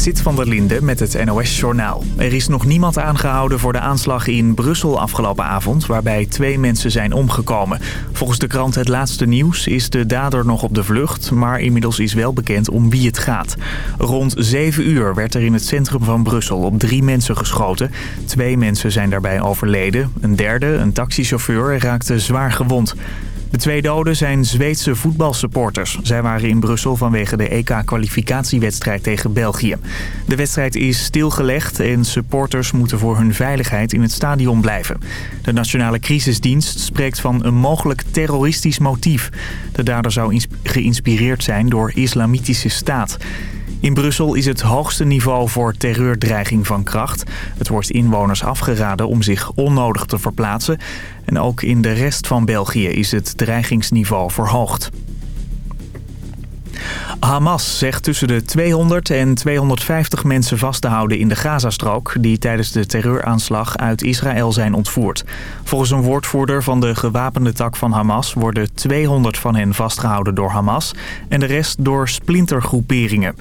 Sit van der Linde met het NOS-journaal. Er is nog niemand aangehouden voor de aanslag in Brussel afgelopen avond... waarbij twee mensen zijn omgekomen. Volgens de krant Het Laatste Nieuws is de dader nog op de vlucht... maar inmiddels is wel bekend om wie het gaat. Rond 7 uur werd er in het centrum van Brussel op drie mensen geschoten. Twee mensen zijn daarbij overleden. Een derde, een taxichauffeur, raakte zwaar gewond. De twee doden zijn Zweedse voetbalsupporters. Zij waren in Brussel vanwege de EK-kwalificatiewedstrijd tegen België. De wedstrijd is stilgelegd en supporters moeten voor hun veiligheid in het stadion blijven. De Nationale Crisisdienst spreekt van een mogelijk terroristisch motief. De dader zou geïnspireerd zijn door islamitische staat. In Brussel is het hoogste niveau voor terreurdreiging van kracht. Het wordt inwoners afgeraden om zich onnodig te verplaatsen. En ook in de rest van België is het dreigingsniveau verhoogd. Hamas zegt tussen de 200 en 250 mensen vast te houden in de Gazastrook... die tijdens de terreuraanslag uit Israël zijn ontvoerd. Volgens een woordvoerder van de gewapende tak van Hamas... worden 200 van hen vastgehouden door Hamas en de rest door splintergroeperingen.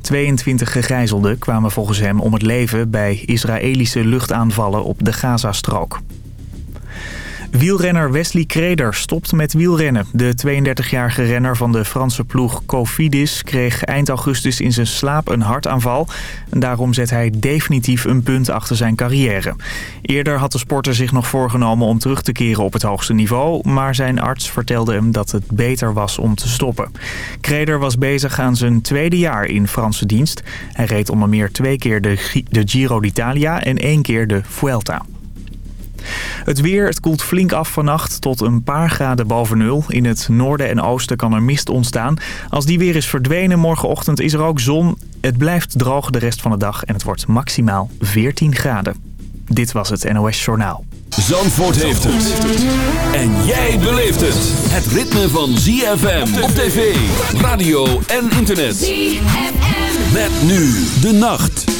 22 gegijzelden kwamen volgens hem om het leven bij Israëlische luchtaanvallen op de Gazastrook. Wielrenner Wesley Kreder stopt met wielrennen. De 32-jarige renner van de Franse ploeg Cofidis kreeg eind augustus in zijn slaap een hartaanval. En daarom zet hij definitief een punt achter zijn carrière. Eerder had de sporter zich nog voorgenomen om terug te keren op het hoogste niveau. Maar zijn arts vertelde hem dat het beter was om te stoppen. Kreder was bezig aan zijn tweede jaar in Franse dienst. Hij reed onder meer twee keer de, de Giro d'Italia en één keer de Vuelta. Het weer, het koelt flink af vannacht tot een paar graden boven nul. In het noorden en oosten kan er mist ontstaan. Als die weer is verdwenen morgenochtend is er ook zon. Het blijft droog de rest van de dag en het wordt maximaal 14 graden. Dit was het NOS Journaal. Zandvoort heeft het. En jij beleeft het. Het ritme van ZFM op tv, radio en internet. ZFM. Met nu de nacht.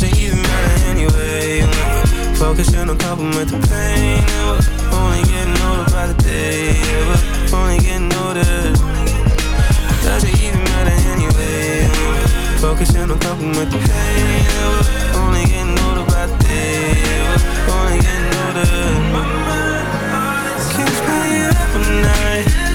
Doesn't even matter anyway. Focusing on coping with the pain. Yeah, only getting older by the day. Only getting older. Doesn't even matter anyway. Focusing on coping with the pain. Only getting older by the day. Only getting older. Can't stay up night.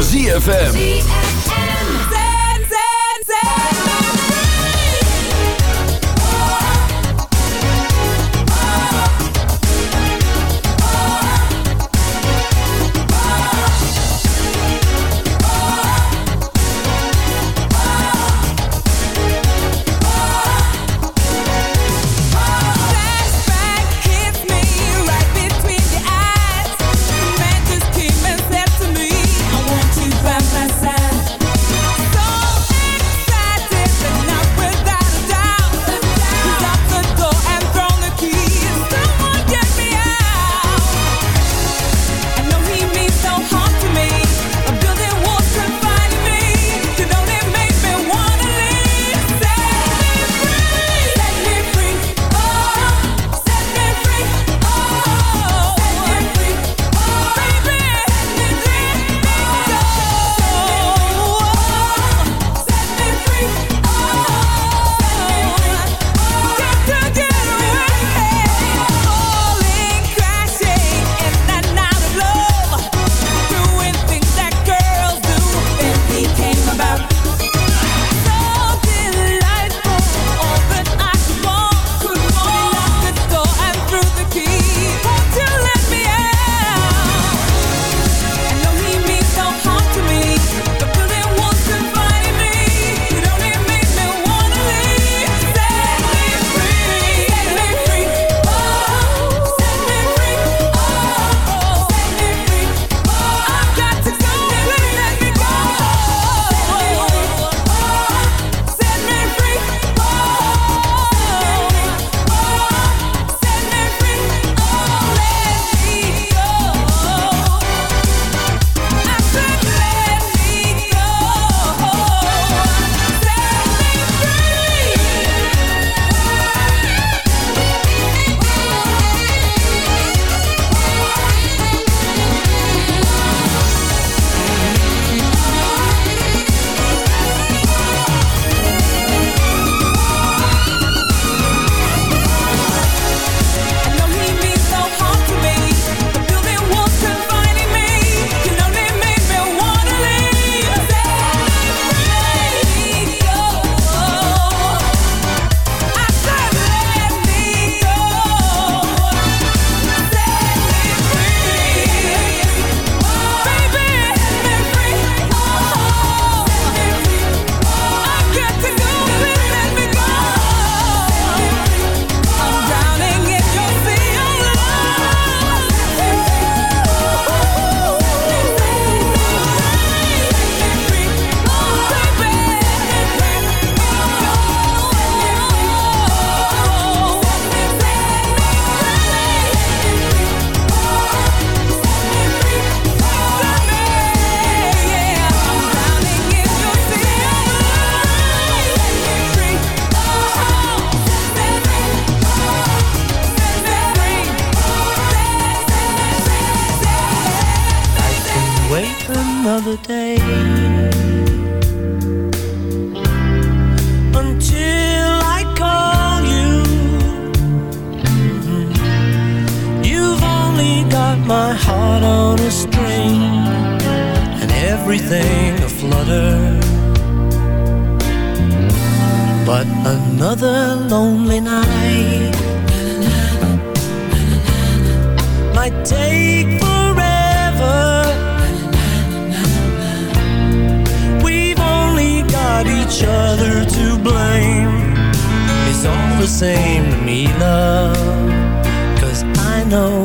ZFM. heart on a string and everything a flutter. But another lonely night might take forever. We've only got each other to blame. It's all the same to me, love, cause I know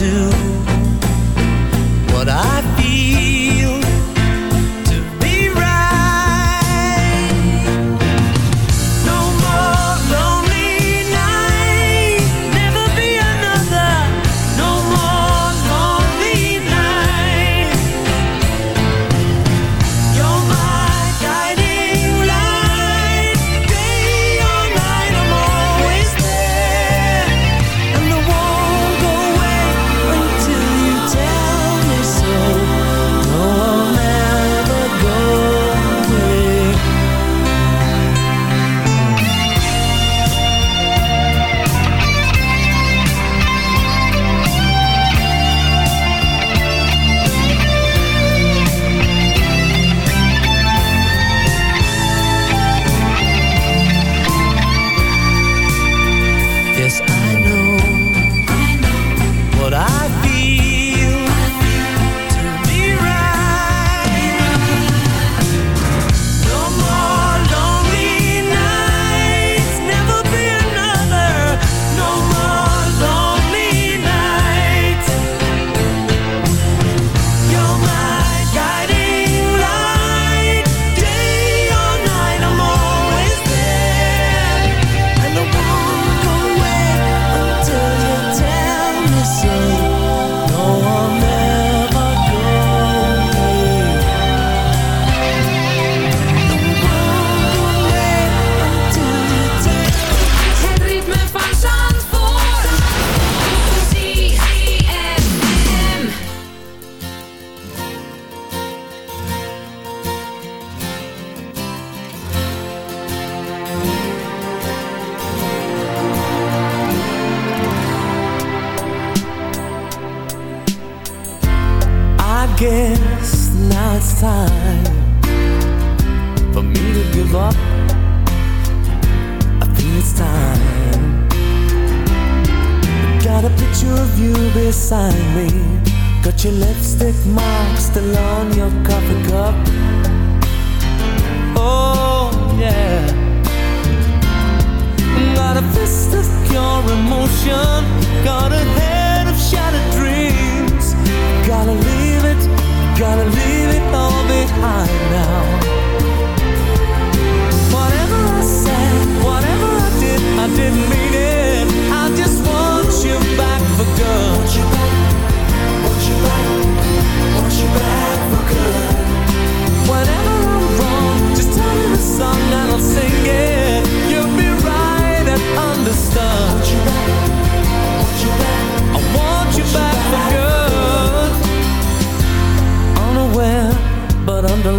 do